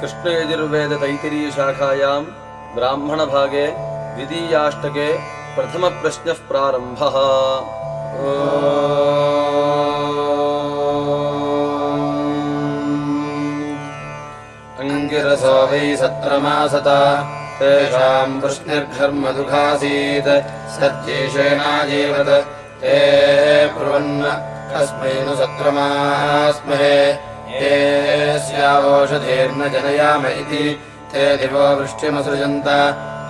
कृष्णयजुर्वेदतैतिरीयशाखायाम् ब्राह्मणभागे द्वितीयाष्टके प्रथमप्रश्नः प्रारम्भः। अङ्गिरसो वै सत्रमासत तेषाम् वृष्णिर्घर्मदुःखासीत् सज्जेषेणाजीवत् ते ब्रुवन् कस्मै नु सत्रमास्महे स्यावोषधीर्न जनयाम इति। ते दिवो वृष्टिमसृजन्त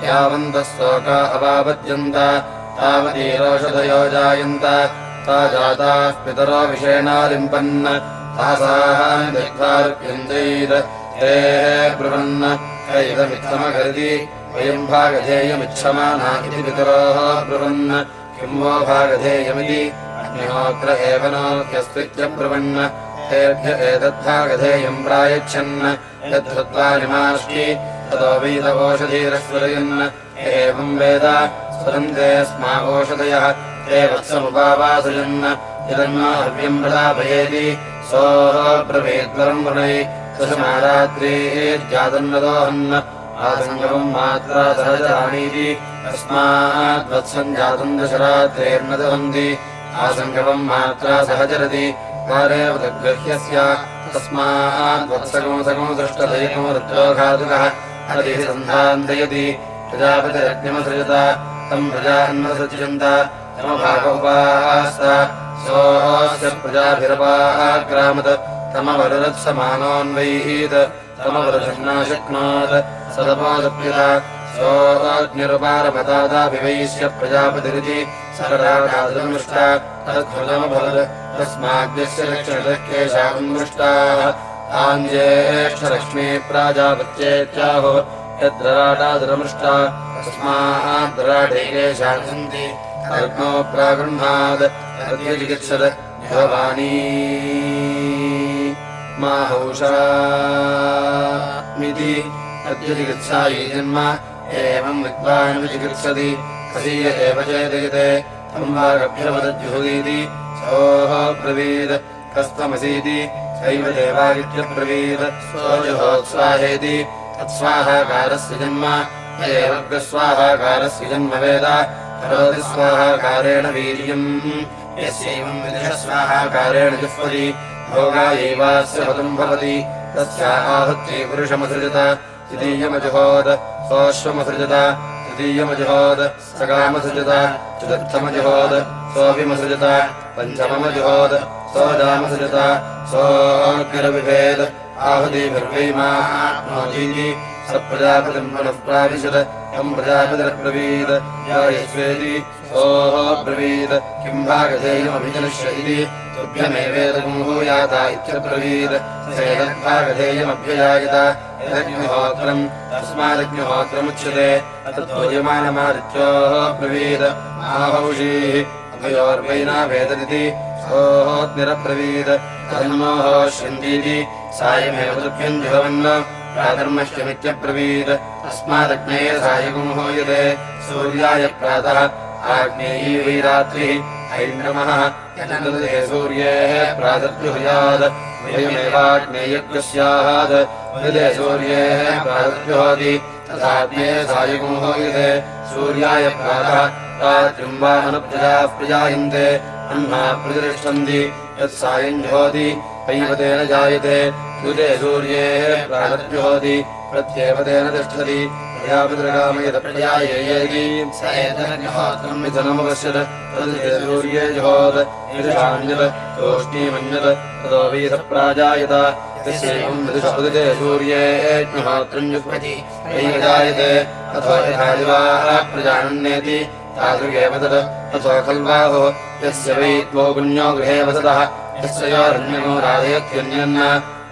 यावन्तः शोका अवापद्यन्त तावतीरोषधयो जायन्त ता जाताः पितरो विषेणालिम्पन् तासाः दिग्भार्प्यन्दैर् ते ब्रुवन्। इदमित्थमकरिति वयम् भागधेयमिच्छमाना इति पितरोः ब्रुवन्। किं वो भागधेयमिति अग्निहोत्र एव नोत्यस्त्वित्यब्रुवन् तेभ्य एतद्भागधेयम् प्रायच्छन् यद्धृत्वा निमाष्टि ततो वीतवोषधीरस्वरयन् एवम् वेद स्वरन्ते स्मा ओषधयः ते वत्समुपावासयन् यदन्नो हव्यम् प्रदापयेति सोः ब्रवीद्वरम् वृणै दशमारात्रीर्जातन्नदोहन् आसङ्गमम् मात्रा सहजानीति तस्माद्वत्सम् जातम् दशरात्रेर्न दहन्ति आसङ्गमम् मात्रा सहचरति कारेव तद्गह्यस्य तस्माद्वत्सकंसकम् दृष्टदयकम् रुद्रोघातुकः हरिः सन्धान्तयति प्रजापतिरग्निमसृजत तम् तमवरुषन्नाशक्नोत् सदपोदप्यत सोऽग्निरुपारपदादाभिवैश्य प्रजापतिरिति केशाम् दृष्टाः आञ्जेष्ठलक्ष्मी प्राजापत्येत्याहो प्रागृह्णात् अद्यचिकित्सत् भवानी। माहौषामिति अद्यचिकित्सायै जन्म एवम् विद्वान् विचिकित्सति कसीय एव चेदयते। वागभ्यवदज्जुहुदीति सोः ब्रवीत् कस्त्वमसीति सैव देवादित्यब्रवीत् सोऽजुहोत्स्वाहेति तत्स्वाहाकारस्य जन्म। एवग्रस्वाहाकारस्य जन्म वेद। करोति स्वाहाकारेण वीर्यम्। यस्यैवम् विदुषस्वाहाकारेण जुह्वति। भोगायैवास्य पदम् भवति। द्वितीयमजुहोद सोऽश्वमसृजत तृतीयमजुहोद सकामसृजत चतुर्थमजुहोद सोऽपिमसृजत पञ्चममजुहोद सोऽजामसृजत सोऽग्निरविभेद आहुतिभिर्वैमाप्नोतीति स यायस्वेति सोः ब्रवीत् किम् भागधेयमभिजनश्य इति तुभ्यमेवेदकम् भूयाता इत्यब्रवीत् सेतद्भागधेयमभ्यजायत। यदग्निहोत्रम् तस्मादग्निहोत्रमुच्यते। तद्भूयमानमादित्योः ब्रवीत् आहौषीः सोऽग्निरब्रवीत् तन्मोः श्यन्तीति सायमेव तुभ्यम् जुहवन् प्रातर्मश्यमित्यब्रवीत् तस्मादग्नेय सायकम् हूयते। सूर्याय प्रातः आग्नेयी वै रात्रिः यजनदे सूर्येः प्रातर्जुहुयात् वयमेवाग्नेयज्ञः स्यात् यदे सूर्येः प्रातर्जुहोति तथाग्नेय सायकम् हूयते सूर्याय प्रातः। रात्रिम् वा अनुप्रजाः प्रजायन्ते। अह्ना प्रतिष्ठन्ति। यत्सायम् जुहोति पैवतेन जायते। युते सूर्येः प्रातर्जुहोति प्रत्येवतेन तिष्ठति प्रजापतिरकामयदप्रजायेयेति स एतन्यहोत्रम् मिथुनमपश्यत् तद् सूर्ये जुहोत् ईदृशान्यत् तूष्णीमन्यत् ततो वीतः प्राजायत यस्यैवम् विदुषोदिते सूर्ये ज्ञहोत्रम् जुह्वति वैजायते अथो यथा दिवाः प्रजानन्नेति तादृगेव तत् अथो खल्वाहो यस्य वै द्वौ पुण्यो गृहे वसतः यस्य योरण्यमो राधयत्यन्यन्न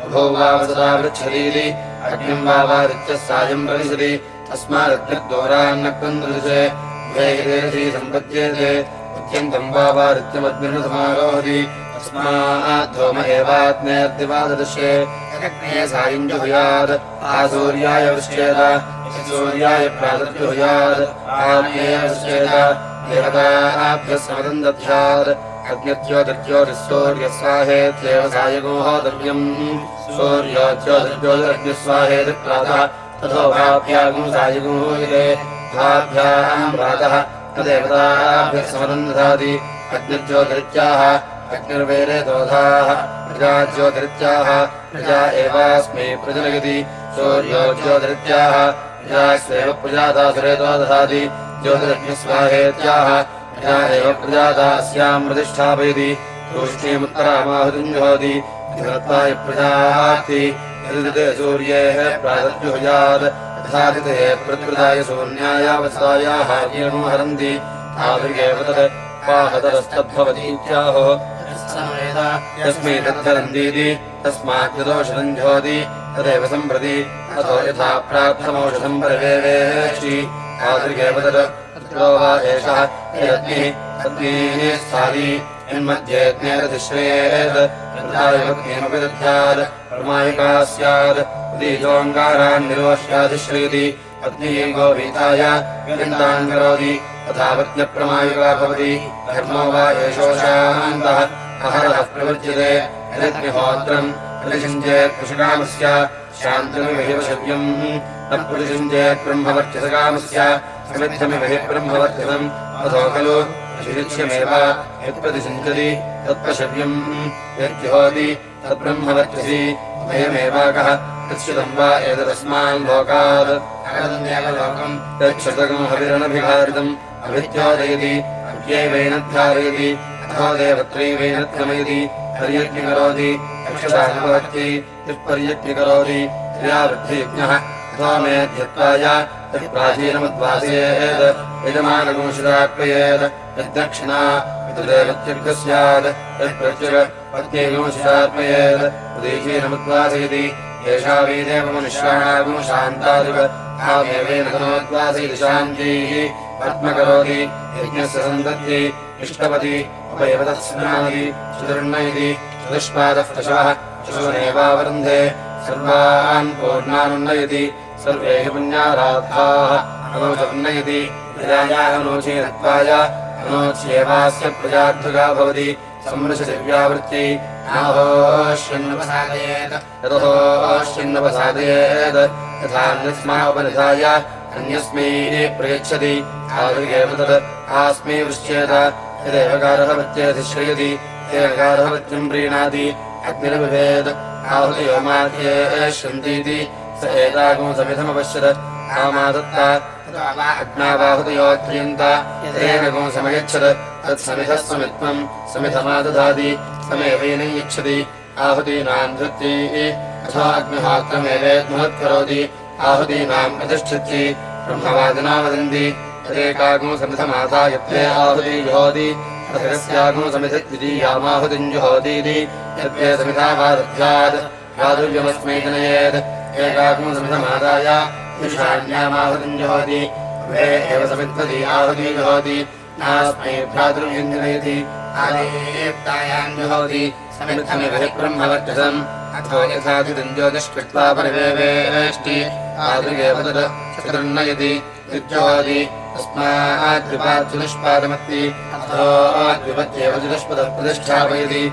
उभौ वा वसता पृच्छतीति अग्निम् वा वादित्यः सायम् प्रविशति तस्मादग्निर्दोरान्नक्तम् दृशे उभयहितेति सम्पद्येते अत्यन्तम् वा वादित्यमग्निर्समारोहति तस्माद्धोम एवाग्नेर्दिवादृश्ये यदग्ने सायम् जुहुयात् आसूर्याय वृश्चेत सूर्याय प्रातर्जुहुयात् आग्नेय वृश्चेत देवताभ्यः समदम् दध्यात् अग्निज्योतिर्ज्योतिस्सूर्यस्वाहेत्येव सायगोहोदव्यम् सूर्योज्योतिर्ज्योतिरग्निस्वाहेति प्रातः तथो भाभ्यागम् सायगोहोयते भाभ्याम् प्रातः तदेवताभ्यः समदम् ददाति अग्निज्योतिरित्याह अग्निर्वेरे दोधाः प्रजाज्योतिरित्याह प्रजा एवास्मै प्रजनयति सूर्यो प्रजास्वेव प्रजातासुरेतो दधाति ज्योतिरग्निस्वाहेत्याह प्रजा एव प्रजाता अस्याम् प्रतिष्ठापयति। तूष्णीमुत्तरामाहुतिम् धनत्वाय प्रजाति यदिते सूर्येः प्रातर्जुहुयात् तथादिते प्रकृताय शून्यायावसायाः येनो हरन्ति। तादृगेव तत् पाहतरस्तद्भवतीत्याहो। यस्मै तद्धरन्तीति तस्मात् यदोषधम् ज्योति तदेव सम्प्रति यथा तत् अग्निः स्थाली यन्मध्ये अग्नेरधिश्रेत् तथायमग्निमपि दध्यात् परमायिका स्यात् उदीजोऽङ्गारान् निरोष्याधिश्रयति अग्निः गोवीताय व्यन्तान् करोति तथा पत्न्यप्रमायिका भवति धर्मो वा एषो शान्तः अहरः प्रवृज्यते यदग्निहोत्रम् प्रतिषिञ्चेत् कृषकामस्य शान्तमिव हि वशव्यम् न प्रतिषिञ्चेत् ब्रह्मवर्चसकामस्य समिद्धमिव हि ब्रह्मवर्चसम् अथो खलु शिरिक्ष्यमेव यत्प्रतिषिञ्चति तत्पशव्यम् यज्जुहोति तद्ब्रह्मवर्चसि। भयमेवाकः तच्छ्रुतम् वा एतदस्मान् लोकात्। लोकम् यच्छ्रुतकम् हविरणभिघारितम् अभिद्योदयति अव्यैवैनद्धारयति अथो देवत्रैवैनद्गमयति। पर्यज्ञकरोति यक्षसानुपहत्यै यत्पर्यज्ञकरोति क्रियावृद्धियज्ञः अथो मेध्यत्वाय यत् प्राचीनमुद्वासयेत् यजमानगुंशितार्पयेत् यद्दक्षिणा पितृदेवत्यर्घः स्यात् यत्प्रत्युरपत्यैगुंशितार्पयेत् उदीचीनमुद्वासयति एषा वीदेव यज्ञस्य तत्स्नाति चतुर्णयति चतुष्पादः पशवः पशुनेवावरुन्धे सर्वान् पूर्णानुन्नयति सर्वे हि पुण्याराधाः अनोच्येवास्य प्रजाध्वगा भवति संवृशदिव्यावृत्त्यै नाहोष्यन्नपसादयेत् यतोष्यन्नपसादयेत् यथा अन्यस्मापनिधाय अन्यस्मै प्रयच्छति। आस्मै वृश्चेत यदेव गारहवत्यधिश्रयति तेन गारहवत्यम् प्रीणाति शन्तीति स एतागुं समिधमपश्यत् कामादत्ता अग्नावाहुतयोऽध्रियन्त तेन गुं समयच्छत् तत्समिधः समित्वम् समिधमादधाति समेवैनं यच्छति आहुतीनाम् धृत्यै अथवा अग्निहोत्रमेवेद्महत्करोति आहुतीनाम् अधिष्ठित्यै ब्रह्मवादिना वदन्ति तदेकागुं समिधमादायत्रे आहुति जुहोति समिधद्वितीयामाहुतिम् जुहोतीति जनयेत् वे एव समिद्वति आहुति जुहोति। नास्मै भ्रातृव्यम् जनयति आदिप्तायाम् जुहोति। समिद्धमिव हि ब्रह्मवर्चसम्। अथो यथादिदम् ज्योतिष्कृत्वा परिवेवेष्टि। आदृगेव तत् चतुर्नयति विद्योति तस्माद्विपाद्युदुष्पादमत्ति अथो द्विपत्येव जुदुष्पदः प्रतिष्ठापयति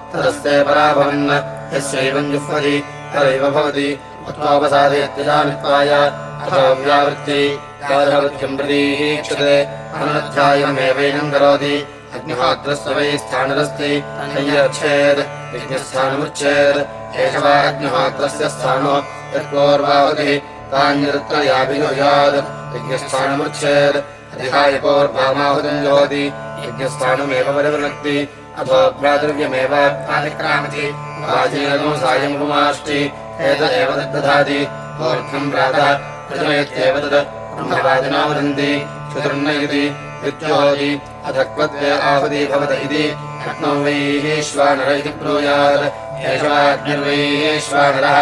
तदस्ते परा भवन् यस्यैवम् जुह्वति तदैव भवति उत्तोपसादयत्यजामित्वाय अथो व्यावृत्ति गार्हवत्यम् प्रतीक्षते अनध्यायमेवैनम् करोति अग्निहोत्रस्य वै स्थाणुरस्ति तय्यच्छेत् यज्ञस्थानमुच्छेत् एष वा अग्निहोत्रस्य स्थानो यत्पूर्वावतिः तान्यदत्रयाभिजुयात् यज्ञस्थानमुच्छेत् अधिहाय पूर्वामाहुतिम् जोति यज्ञस्थानमेव परिवृणक्ति अथो भ्रातृव्यमेव प्रातिक्रामति। प्राचीनगम् सायमुपमाष्टि एतदेव तद्दधाति ऊर्ध्वम् प्रातः प्रजनयत्येव तत् ब्रह्मवादिना वदन्ति चतुर्नयति विद्योति अथ क्वद्वे आहुति भवत इति। अग्नौ वैश्वानर इति ब्रूयात्। एषवाग्निर्वैश्वानरः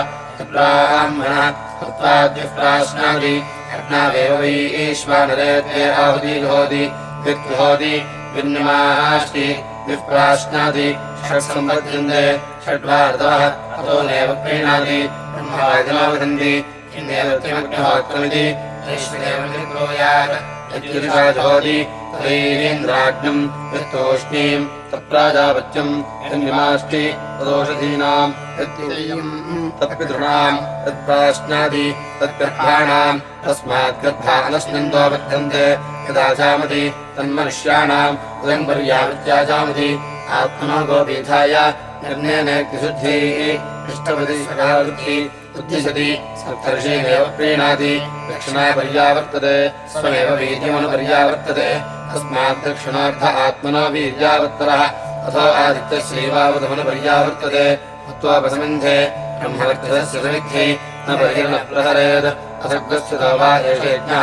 ब्राह्मणः कृत्वाद्युप्राश्नादि अग्नावेव वैश्वानरे ते आहुति जुहोति विद्युहोति विन्यमाष्टि विप्राश्नादि षट्सम्पद्यन्ते षड्वार्धवः अतो नैव प्रीणाति ब्रह्मवादिनो वदन्ति किन्नेव किमग्निहोत्रमिति ब्रूयात् यद्युषा जुहोति तदैरीन्द्राग्नम् यत्तोष्णीम् तत्प्राजापत्यम् यन्निमाष्टि तदोषधीनाम् तत्पितॄणाम् तत्प्राश्नादि तद्गर्भाणाम् तस्मात् गर्भानस्मिन्तो बध्यन्ते यदाचामति तन्मनुष्याणाम् उदम् पर्यावृत्याचामति आत्मनो गोपीठाय निर्णयनेग्निशुद्धिः इष्टपति सकावृत्तिः उद्दिशति सप्तर्षीमेव प्रीणाति दक्षिणा पर्यावर्तते स्वमेव वीर्यमनुपर्यावर्तते तस्मात् दक्षिणार्थ आत्मनो वीर्यावर्तरः अथो आदित्यश्रीवावधमनुपर्यावर्तते हत्वापसमिन्धे ब्रह्मवर्तस्य समिद्धि न बहिर्न प्रहरेत् असग्रस्य वा एष यज्ञः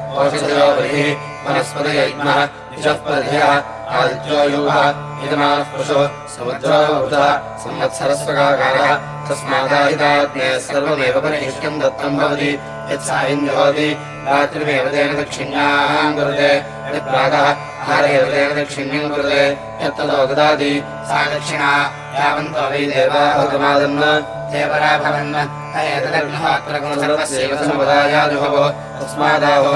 बहिः वनस्पतयज्ञः विषःपदधयः आदित्यो यूः यजमानः पशुः समुद्रोभूतः संवत्सरस्वकाकारः तस्मादाहिताग्ने सर्वमेव परिशिष्टम् दत्तम् भवति। यत्सायम् जुहोति रात्रिमेव तेन दक्षिण्याम् कुरुते। यत्प्रातः हारयेव तेन दक्षिण्यम् कुरुते। यत्ततो ददाति सा दक्षिणा। यावन्तो वै देवाहुतमादन् देवरा भवन् एतदग्निहोत्रगुणसर्वस्यैव समुदायाजुहवो तस्मादाहो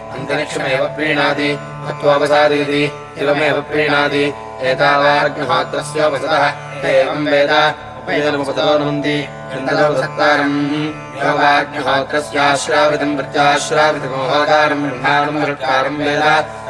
अन्तरिक्षमेव प्रीणाति हत्वोपसादयति इवमेव प्रीणाति एतावाग्निहोत्रस्योपसदः एवम् वेद उपैदमुपसदो नमन्ति। विन्दलोपसत्तारम् यो वाग्निहोत्रस्याश्रावितम् प्रत्याश्रावितमोहोदारम् ब्रह्माणम् मृत्कारम् वेद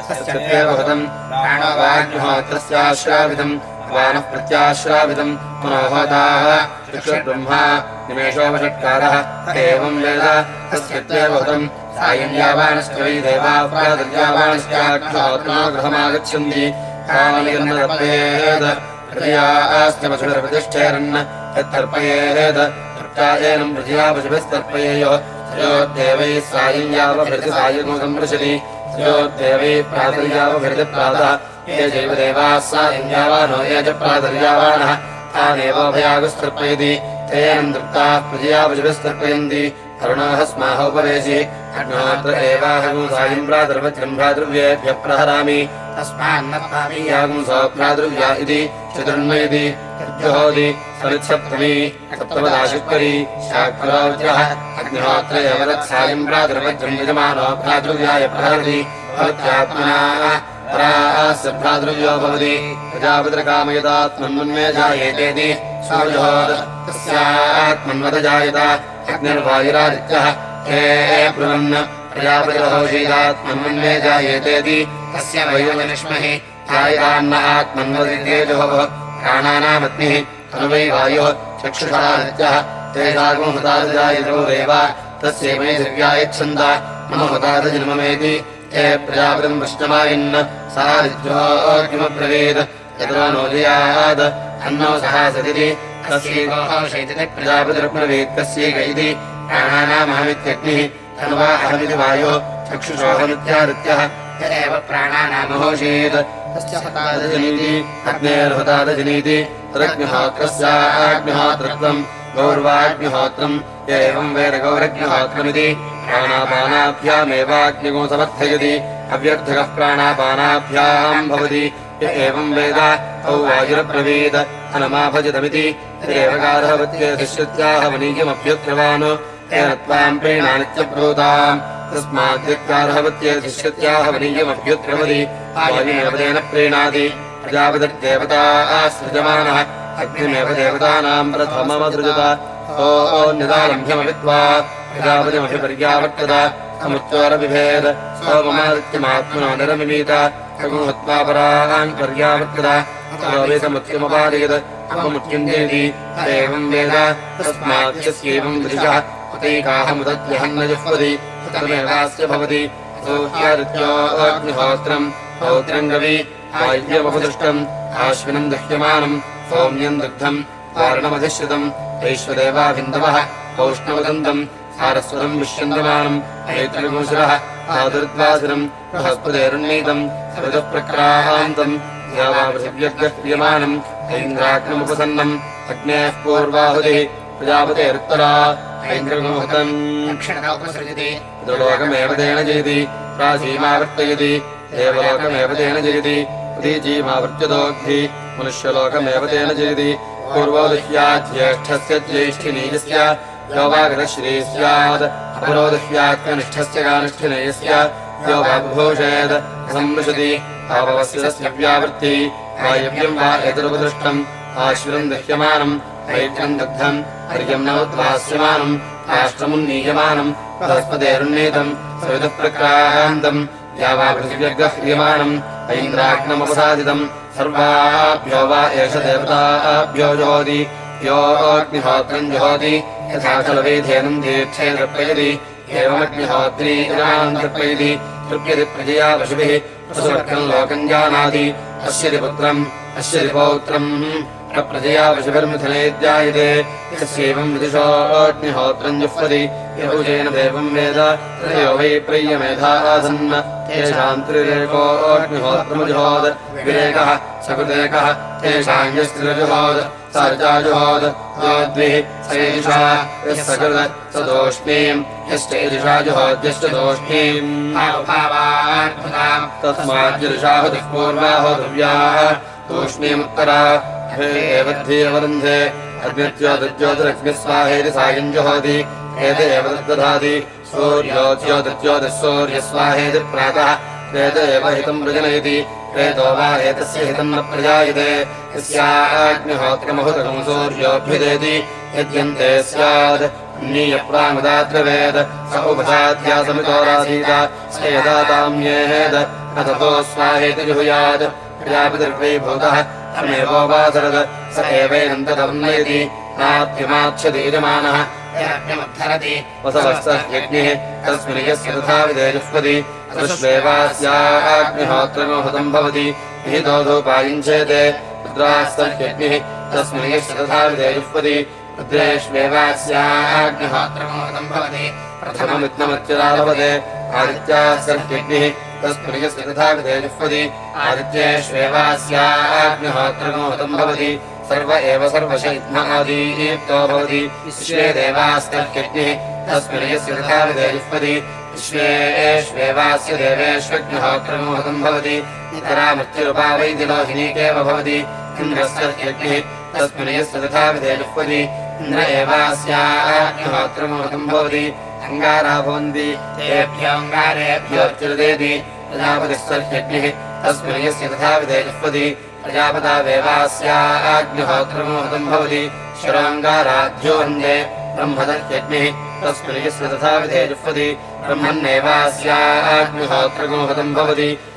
तस्येव हृतम् प्राणो वाग्निहोत्रस्याश्रावितम् वानः प्रत्याश्रावितम् मनोहोदाः चक्षुर्ब्रह्मा निमेषोपषट्कारः। एवम् वेद तस्येव हृतम् सायम् यावानश्च वै देवाप्रादर्यावानश्चाग्निहोत्रो गृहमागच्छन्ति कामलिर्नर्पयेत् हृदयास्ति पशुभिर्प्रतिष्ठेरन् यत्तर्पयेत् तर्पायनम् पृथिया पशुभिस्तर्पयेयुः त्रयोद्देवैः सायम् यावभृति सायगो सम्पृशति त्रयोद्देवैः प्रातर्यावभृति प्रातः ये चैव देवाः सायम् यावानो ये च प्रातर्यावाणः तानेवोभयागस्तर्पयति। तेन तृप्ताः प्रजया पशुभिस्तर्पयन्ति अरुणोः स्माह उपवेशि अग्नोत्र एवाहगुं सायम् प्रातर्वज्रम् भ्रातृव्येभ्यः प्रहरामि तस्मान्नत्वामीयागुं सो भ्रातृव्या इति चतुर्न्वयति जुहोति समित्सप्तमी सप्तमदाशुक्वरी शाक्फलोज्यः अग्निहोत्र एव तत्सायम् प्रातर्वज्रम् यजमानो भ्रातृव्याय प्रहरति भवत्यात्मना परास्य भ्रातृव्यो भवति प्रजापतिर्कामयतात्मन्मे जायेतेति सूर्योत् तस्यात्मन्वत जायत अग्निर्वायुरादित्यः हे ब्रुवन् प्रजापतिरहोषीदात्मन्मन्ये जायेतेति तस्य जायतान्न आत्मन्वदितेजोः प्राणानामग्निः तनुवै वायुः चक्षुषादित्यः तेषागुमहुतादिजायतो देव तस्यैवै दिव्यायच्छन्द मम हुतादजन्ममेति ते प्रजापतिम् वृष्टमायन् सा विद्योऽग्निमब्रवीत् यतो नोदयात् अन्नो सः सदिति प्रजापतिरब्रवीत् कस्यैक इति प्राणानामहमित्यग्निः तन्वा अहमिति वायुः चक्षुषोऽहमित्यादित्यः य एव प्राणानामहोषीत् तस्य हतादजनीति अग्नेर्हतादजनीति तदग्निहोत्रस्याग्निहोत्रत्वम् गौर्वाग्निहोत्रम् य एवम् वेद गौरग्निहोत्रमिति प्राणापानाभ्यामेवाग्निगो समर्थयति अव्यर्थकः प्राणापानाभ्याम् भवति य एवम् वेद तौ वायुरब्रवीत् हनमाभजितमिति देवगारहवत्ये शिष्यत्याह वनीयमभ्युक्रवान् तेन त्वाम् प्रीणानित्यब्रूताम् तस्माद्यत्कारहवत्ये शिष्यत्याह वनीयमभ्युक्रमति वायुमेव तेन प्रीणाति प्रजापतिर्देवता सृजमानः अग्निमेव देवतानाम् प्रथममसृजत सोऽन्यदारम्भ्यमवित्वा प्रजापतिमभिपर्यावर्तत समुच्चोरबिभेद सोममादित्यमात्मनो निरमिमीत सगुहत्वा परान् पर्यावर्तत समुच्यमपादयत् अपमुच्यन्तेति एवम् वेद तस्माद्यस्यैवम् दृशः आश्विनम् दह्यमानम् सौम्यम् दुग्धम् वारणमधिश्रितम् वैश्वदेवाभिन्दवः पौष्णवदन्तम् सारस्वतम् विश्यन्दमानम् ऐत्रिगोसुरः आदुर्द्वासुरम् बृहस्पतेरुन्नीतम् सवितः प्रक्रान्तम् यावापृथिव्यग्रह्यमानम् ऐन्द्राग्नमुपसन्नम् अग्नेः पूर्वाहुतिः प्रजापतेरुत्तरा लोकमेव तेन जयति प्राचीमावर्तयति देवलोकमेव तेन जयति उदीचीमावर्त्यतोग्धि मनुष्यलोकमेव तेन जयति। पूर्वोदह्याज्येष्ठस्य ज्येष्ठिनीयस्य यो वागतश्री स्यात् अपरोदह्यात्मनिष्ठस्य कानिष्ठिनेयस्य यो व्यावृत्ति वायव्यम् वा एतरुपदृष्टम् आश्विरम् दह्यमानम् वैद्यम् दग्धम् हर्यम् नवद्भास्यमानम् राष्ट्रमुन्नीयमानम् बृहस्पतेरुन्नीतम् सवितः प्रक्रान्तम् या वा पृथिव्यग्रह्यमाणम् ऐन्द्राग्नमुपसादितम् सर्वाभ्यो वा एष देवताभ्यो जुहोति यो अग्निहोत्रम् जुहोति यथा खलवेधेनम् दीक्षे तर्पयति एवमग्निहोत्री इदाम् तर्पयति तृप्यति प्रजया पशुभिः पशुवर्गम् लोकम् जानाति पश्यति पुत्रम् पश्यति पौत्रम् प्रजया पशुभिर्मिथुनेद्यायते यस्यैवम् विदुषो अग्निहोत्रम् जुह्वति। यौजेन देवम् वेद। तयो वै प्रियमेधा आसन्न। तेषाम् त्रिरेको अग्निहोत्रमुजुहोद विरेकः सकृदेकः। तेषाम् यस्त्रिरजुहोद। स रजाजुहोद द्विः स एषा यः सकृद स दोष्णीम् यश्च एषा जुहोद्यश्च दोष्णीम् तस्माद्यऋषाहुतिः पूर्वाहोधव्याः तूष्णीमुत्तरा एवद्धीयवरुन्धे अग्निज्योतिज्योतिरग्निस्वाहेति सायम् जुहोति एत एव तद्दधाति सूर्योज्योतिज्योतिः सूर्यस्वाहेति प्रातः। एत एव हितम् प्रजनयति एतो वा एतस्य हितम् न प्रजायते। यस्याग्निहोत्रमहुतकम् सूर्योऽभ्युदेति यद्यन्ते स्यात् नीयप्रामदाद्रवेद स उपसाध्यासमितोरासीत स यदा ताम्येहेद न ततो स्वाहेति जुहुयात् प्रजापितर्वै भूतः तमेवोपासरद स एवैनन्ततर्नयति नात्यमाच्छति यजमानः वसवस्तयज्ञः तस्मिन् यस्य तथा विदेजुष्पति तस्वेवास्याग्निहोत्रमोहतम् भवति। विहितोधोपायुञ्चेते रुद्रास्तयज्ञः तस्मिन् यस्य तथा विदेजुष्पति रुद्रेष्वेवास्याग्निहोत्रमोहतम् भवति तथा विदेजुष्पति आदित्येष्वेवास्याग्निहोत्रमोहतम् भवति। सर्व एव सर्वश इत्मादीप्तो भवति। विश्वे देवास्तर्ह्यग्निः तस्मिन् यस्य तथा विदेजुष्पति विश्वेष्वेवास्य देवेष्वग्निहोत्रमोहतम् भवति। नितरा मृत्युरुपा वैदिलोहिनीकेव भवति। इन्द्रस्तर्ह्यग्निः तस्मिन् यस्य तथा विदेजुष्पति इन्द्र एवास्याग्निहोत्रमोहतम् भवति अङ्गारा भवन्ति तेभ्योऽङ्गारेभ्योच्युर्देति प्रजापतिस्तर्ह्यग्निः तस्मिन् यस्य तथा विदेजुष्पति प्रजापता वेवास्याग्निहोत्रमोहतम् भवति। शिरोङ्गाराध्यो वन्दे ब्रह्मदर्ह्यग्निः तस्मिन् यस्य तथा विधे जुह्वति ब्रह्मन्नेवास्याग्निहोत्रगोहतम् भवति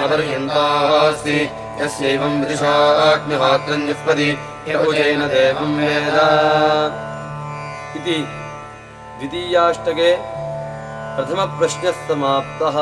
न पर्यन्तोऽस्ति यस्यैवम् विदुषोऽग्निहोत्रम् जुह्वति यहुजेन देवम् वेद। इति द्वितीयाष्टके प्रथमप्रश्नः समाप्तः